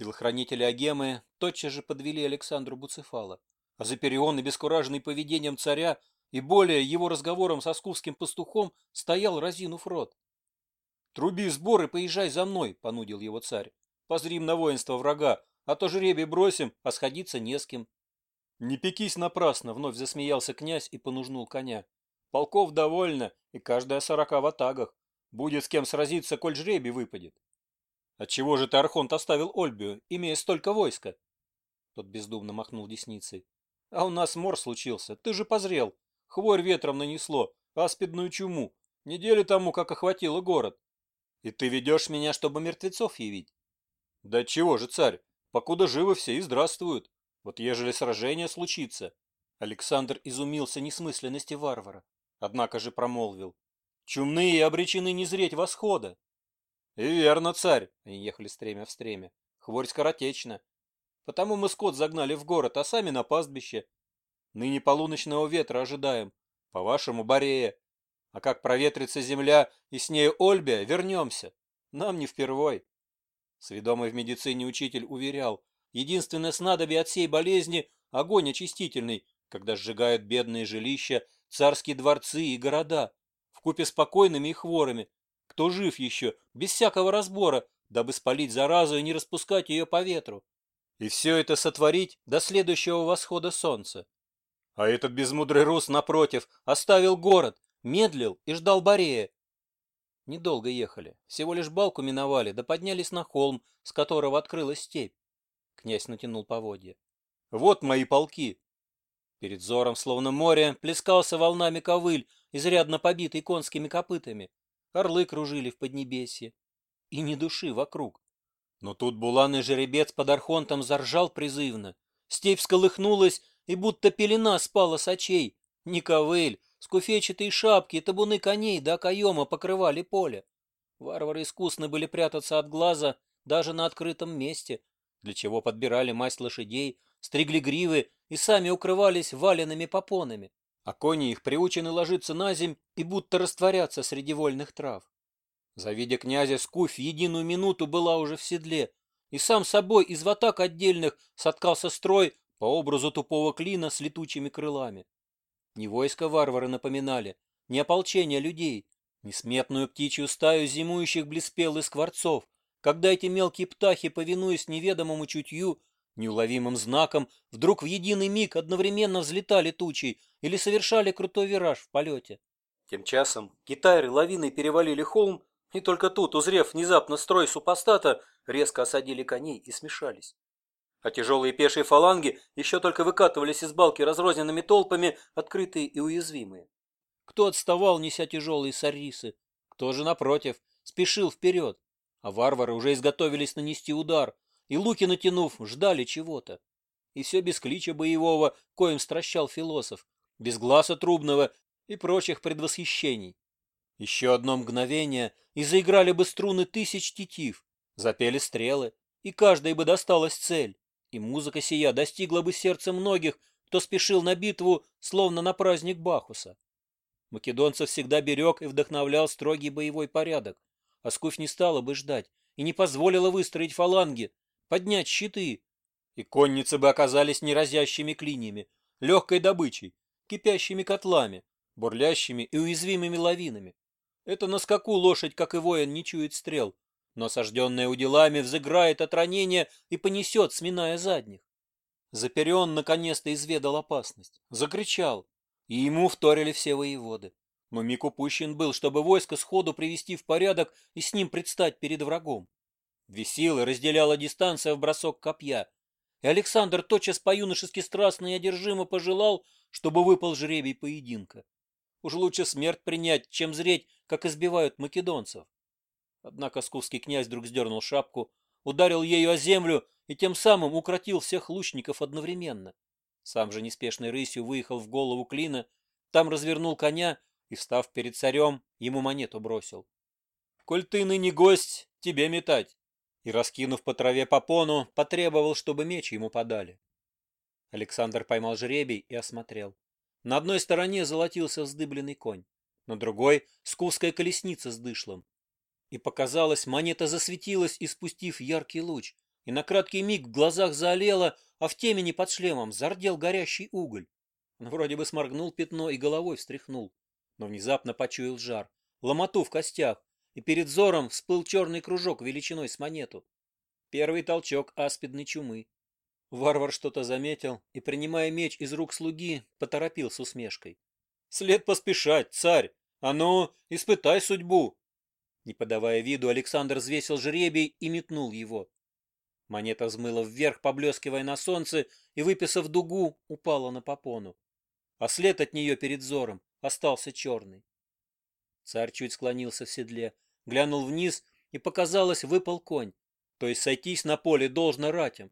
Телохранители Агемы тотчас же подвели Александру Буцефала. А Заперион, обескураженный поведением царя и более его разговором со скувским пастухом, стоял, разинув рот. «Труби сбор и поезжай за мной», — понудил его царь. «Позрим на воинство врага, а то жребий бросим, а сходиться не с кем». «Не пекись напрасно», — вновь засмеялся князь и понужнул коня. «Полков довольно, и каждая сорока в атагах. Будет с кем сразиться, коль жребий выпадет». Отчего же ты, Архонт, оставил Ольбию, имея столько войска? Тот бездумно махнул десницей. А у нас мор случился, ты же позрел. Хворь ветром нанесло, аспидную чуму. Неделю тому, как охватило город. И ты ведешь меня, чтобы мертвецов явить? Да чего же, царь, покуда живы все и здравствуют. Вот ежели сражение случится. Александр изумился несмысленности варвара, однако же промолвил. Чумные обречены не зреть восхода. «И верно, царь!» Они — ехали стремя в стремя. «Хворь скоротечна. Потому мы скот загнали в город, а сами на пастбище. Ныне полуночного ветра ожидаем. По-вашему, Борея. А как проветрится земля и с нею Ольбия, вернемся. Нам не впервой». Сведомый в медицине учитель уверял, единственное снадобье от всей болезни – огонь очистительный, когда сжигают бедные жилища, царские дворцы и города, вкупе с покойными и хворыми, кто жив еще, без всякого разбора, дабы спалить заразу и не распускать ее по ветру. И все это сотворить до следующего восхода солнца. А этот безмудрый рус, напротив, оставил город, медлил и ждал Борея. Недолго ехали, всего лишь балку миновали, да поднялись на холм, с которого открылась степь. Князь натянул поводья. «Вот мои полки!» Перед зором словно море, плескался волнами ковыль, изрядно побитый конскими копытами орлы кружили в Поднебесье. И ни души вокруг. Но тут буланный жеребец под архонтом заржал призывно. Степь сколыхнулась, и будто пелена спала с очей. Никовель, скуфечатые шапки и табуны коней до окоема покрывали поле. Варвары искусны были прятаться от глаза даже на открытом месте, для чего подбирали масть лошадей, стригли гривы и сами укрывались валенными попонами а кони их приучены ложиться на земь и будто растворяться среди вольных трав. Завидя князя, Скуфь единую минуту была уже в седле, и сам собой из ватак отдельных соткался строй по образу тупого клина с летучими крылами. Не войско варвары напоминали, не ополчение людей, не сметную птичью стаю зимующих блеспелых скворцов, когда эти мелкие птахи, повинуясь неведомому чутью, Неуловимым знаком вдруг в единый миг одновременно взлетали тучи или совершали крутой вираж в полете. Тем часом китайры лавиной перевалили холм, и только тут, узрев внезапно строй супостата, резко осадили коней и смешались. А тяжелые пешие фаланги еще только выкатывались из балки разрозненными толпами, открытые и уязвимые. Кто отставал, неся тяжелые сарисы, кто же, напротив, спешил вперед, а варвары уже изготовились нанести удар – и луки натянув, ждали чего-то. И все без клича боевого, коим стращал философ, без глаза трубного и прочих предвосхищений. Еще одно мгновение, и заиграли бы струны тысяч тетив, запели стрелы, и каждой бы досталась цель, и музыка сия достигла бы сердца многих, кто спешил на битву, словно на праздник Бахуса. Македонцев всегда берег и вдохновлял строгий боевой порядок, а скуфь не стала бы ждать и не позволила выстроить фаланги, поднять щиты. И конницы бы оказались не разящими клиньями, легкой добычей, кипящими котлами, бурлящими и уязвимыми лавинами. Это на скаку лошадь, как и воин, не чует стрел, но осажденная уделами взыграет от ранения и понесет, сминая задних. Заперен наконец-то изведал опасность, закричал, и ему вторили все воеводы. Но миг упущен был, чтобы войско сходу привести в порядок и с ним предстать перед врагом. Две разделяла дистанция в бросок копья, и Александр тотчас по-юношески страстно и одержимо пожелал, чтобы выпал жребий поединка. Уж лучше смерть принять, чем зреть, как избивают македонцев. Однако скуфский князь вдруг сдернул шапку, ударил ею о землю и тем самым укротил всех лучников одновременно. Сам же неспешной рысью выехал в голову клина, там развернул коня и, встав перед царем, ему монету бросил. — Коль ты ныне гость, тебе метать и, раскинув по траве попону, потребовал, чтобы меч ему подали. Александр поймал жребий и осмотрел. На одной стороне золотился вздыбленный конь, на другой — скуская колесница с дышлом. И показалось, монета засветилась, испустив яркий луч, и на краткий миг в глазах заолела, а в темени под шлемом зардел горящий уголь. Он вроде бы сморгнул пятно и головой встряхнул, но внезапно почуял жар, ломоту в костях, и перед взором всплыл черный кружок величиной с монету. Первый толчок аспидной чумы. Варвар что-то заметил и, принимая меч из рук слуги, поторопил с усмешкой. «След поспешать, царь! А ну, испытай судьбу!» Не подавая виду, Александр взвесил жребий и метнул его. Монета взмыла вверх, поблескивая на солнце, и, выписав дугу, упала на попону. А след от нее перед взором остался черный. Царь чуть склонился в седле, глянул вниз и, показалось, выпал конь, то есть сойтись на поле должно ратям.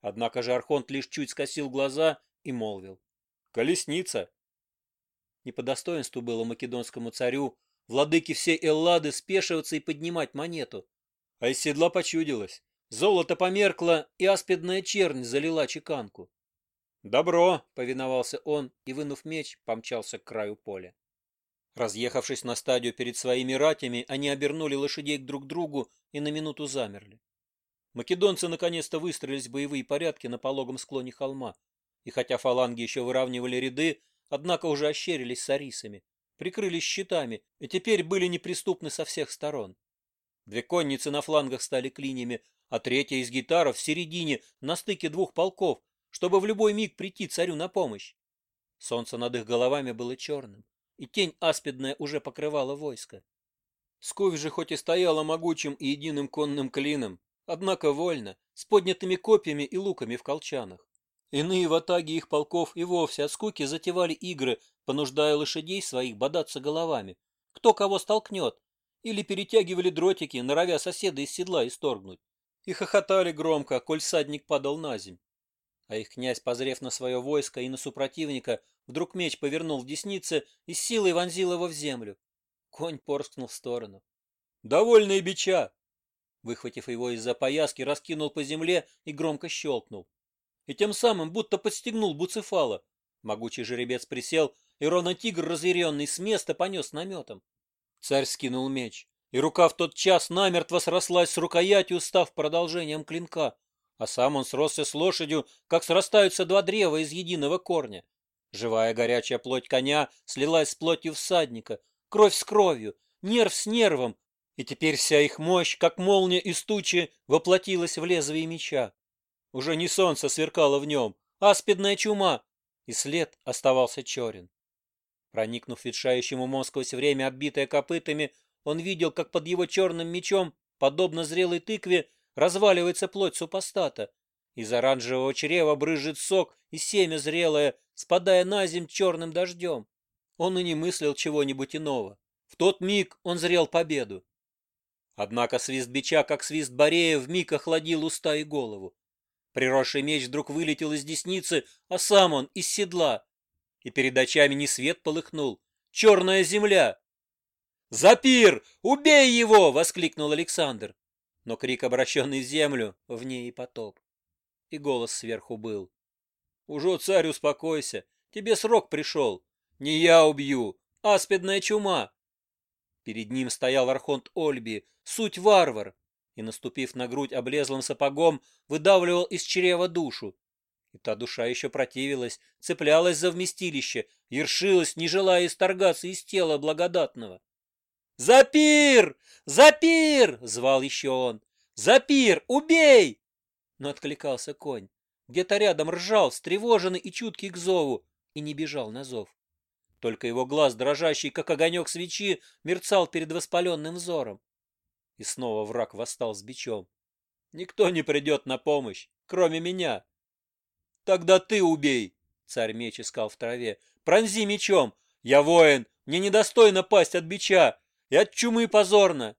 Однако же Архонт лишь чуть скосил глаза и молвил. «Колесница!» Не по достоинству было македонскому царю, владыке всей Эллады, спешиваться и поднимать монету. А из седла почудилось. Золото померкло, и аспидная чернь залила чеканку. «Добро!» — повиновался он и, вынув меч, помчался к краю поля. Разъехавшись на стадию перед своими ратями, они обернули лошадей друг к другу и на минуту замерли. Македонцы наконец-то выстроились в боевые порядки на пологом склоне холма, и хотя фаланги еще выравнивали ряды, однако уже ощерились сарисами, прикрылись щитами и теперь были неприступны со всех сторон. Две конницы на флангах стали клиньями, а третья из гитаров в середине, на стыке двух полков, чтобы в любой миг прийти царю на помощь. Солнце над их головами было черным и тень аспидная уже покрывала войско. Скувь же хоть и стояла могучим и единым конным клином, однако вольно, с поднятыми копьями и луками в колчанах. Иные в атаге их полков и вовсе от скуки затевали игры, понуждая лошадей своих бодаться головами. Кто кого столкнет? Или перетягивали дротики, норовя соседа из седла исторгнуть. И хохотали громко, коль садник падал на земь. А их князь, позрев на свое войско и на супротивника, Вдруг меч повернул в деснице и силой вонзил его в землю. Конь порскнул в сторону. Довольный бича!» Выхватив его из-за пояски, раскинул по земле и громко щелкнул. И тем самым будто подстегнул Буцефала. Могучий жеребец присел, и ровно тигр, разъяренный с места, понес наметом. Царь скинул меч, и рука в тот час намертво срослась с рукоятью, став продолжением клинка, а сам он сросся с лошадью, как срастаются два древа из единого корня. Живая горячая плоть коня слилась с плотью всадника, кровь с кровью, нерв с нервом, и теперь вся их мощь, как молния из тучи, воплотилась в лезвие меча. Уже не солнце сверкало в нем, а аспидная чума, и след оставался черен. Проникнув ветшающему умом сквозь время, оббитое копытами, он видел, как под его черным мечом, подобно зрелой тыкве, разваливается плоть супостата. Из оранжевого чрева брызжет сок и семя зрелое, спадая на земь черным дождем. Он и не мыслил чего-нибудь иного. В тот миг он зрел победу. Однако свист бича, как свист Борея, вмиг охладил уста и голову. Приросший меч вдруг вылетел из десницы, а сам он из седла. И перед очами не свет полыхнул. Черная земля! «Запир! Убей его!» — воскликнул Александр. Но крик, обращенный в землю, в ней и потоп. И голос сверху был. Уже, царь, успокойся. Тебе срок пришел. Не я убью. А аспидная чума. Перед ним стоял архонт Ольби, суть варвар, и, наступив на грудь облезлым сапогом, выдавливал из чрева душу. И та душа еще противилась, цеплялась за вместилище, ершилась, не желая исторгаться из тела благодатного. «Запир! Запир!» — звал еще он. «Запир, убей!» Но откликался конь. Где-то рядом ржал, встревоженный и чуткий к зову, и не бежал на зов. Только его глаз, дрожащий, как огонек свечи, мерцал перед воспаленным взором. И снова враг восстал с бичом. «Никто не придет на помощь, кроме меня!» «Тогда ты убей!» — царь меч искал в траве. «Пронзи мечом! Я воин! Мне недостойно пасть от бича! И от чумы позорно!»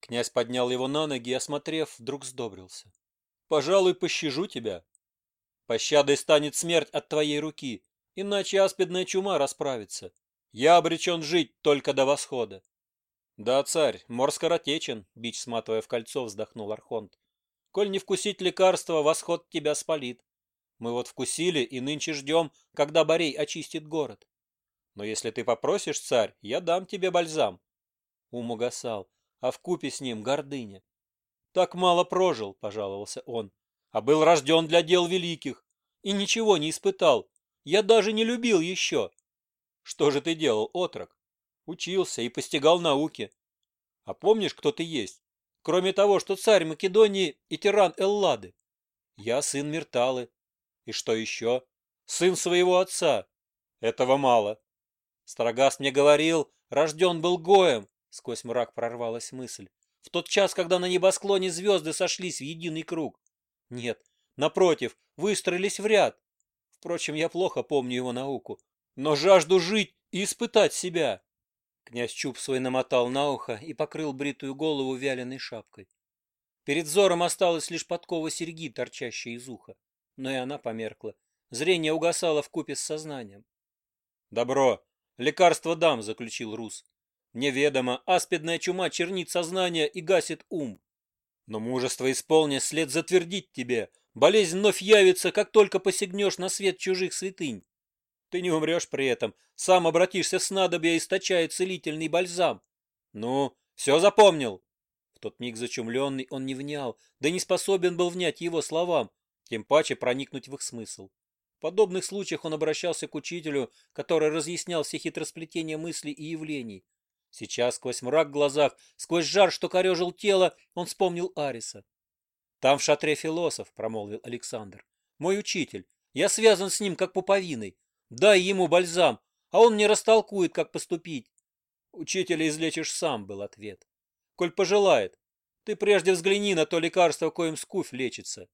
Князь поднял его на ноги и, осмотрев, вдруг сдобрился. «Пожалуй, пощажу тебя. Пощадой станет смерть от твоей руки, иначе аспидная чума расправится. Я обречен жить только до восхода. Да, царь, мор скоротечен, бич сматывая в кольцо, вздохнул Архонт. Коль не вкусить лекарства, восход тебя спалит. Мы вот вкусили и нынче ждем, когда Борей очистит город. Но если ты попросишь, царь, я дам тебе бальзам. Ум угасал, а в купе с ним гордыня. Так мало прожил, пожаловался он а был рожден для дел великих и ничего не испытал. Я даже не любил еще. Что же ты делал, отрок? Учился и постигал науки. А помнишь, кто ты есть? Кроме того, что царь Македонии и тиран Эллады. Я сын Мирталы. И что еще? Сын своего отца. Этого мало. Строгас мне говорил, рожден был Гоем. Сквозь мрак прорвалась мысль. В тот час, когда на небосклоне звезды сошлись в единый круг. Нет. Напротив, выстроились в ряд. Впрочем, я плохо помню его науку. Но жажду жить и испытать себя. Князь Чуб свой намотал на ухо и покрыл бритую голову вяленой шапкой. Перед взором осталась лишь подкова серьги, торчащая из уха. Но и она померкла. Зрение угасало вкупе с сознанием. «Добро! Лекарство дам!» — заключил Рус. «Неведомо, аспидная чума чернит сознание и гасит ум. Но мужество исполня след затвердить тебе. Болезнь вновь явится, как только посягнешь на свет чужих святынь. Ты не умрешь при этом. Сам обратишься с надобья, а источая целительный бальзам. Ну, все запомнил. В тот миг зачумленный он не внял, да не способен был внять его словам, тем паче проникнуть в их смысл. В подобных случаях он обращался к учителю, который разъяснял все хитросплетения мыслей и явлений. Сейчас сквозь мрак в глазах, сквозь жар, что корежил тело, он вспомнил Ариса. «Там в шатре философ», — промолвил Александр. «Мой учитель. Я связан с ним, как пуповиной. Дай ему бальзам, а он мне растолкует, как поступить». «Учителя излечишь сам», — был ответ. «Коль пожелает. Ты прежде взгляни на то лекарство, коим скуфь лечится.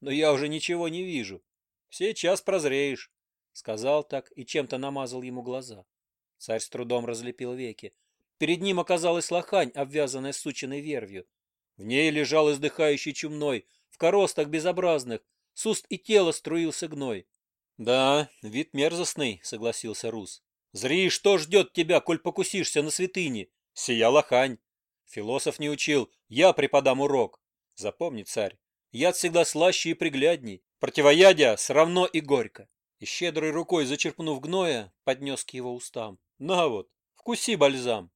Но я уже ничего не вижу. Сейчас прозреешь», — сказал так и чем-то намазал ему глаза. Царь с трудом разлепил веки. Перед ним оказалась лохань, обвязанная сученной вервью. В ней лежал издыхающий чумной, в коростах безобразных, с уст и тела струился гной. «Да, вид мерзостный», — согласился Рус. «Зри, что ждет тебя, коль покусишься на святыне? Сия лохань!» «Философ не учил, я преподам урок!» «Запомни, царь, яд всегда слаще и приглядней, противоядия сравно и горько!» И щедрой рукой, зачерпнув гноя, поднес к его устам. «На вот, вкуси бальзам!»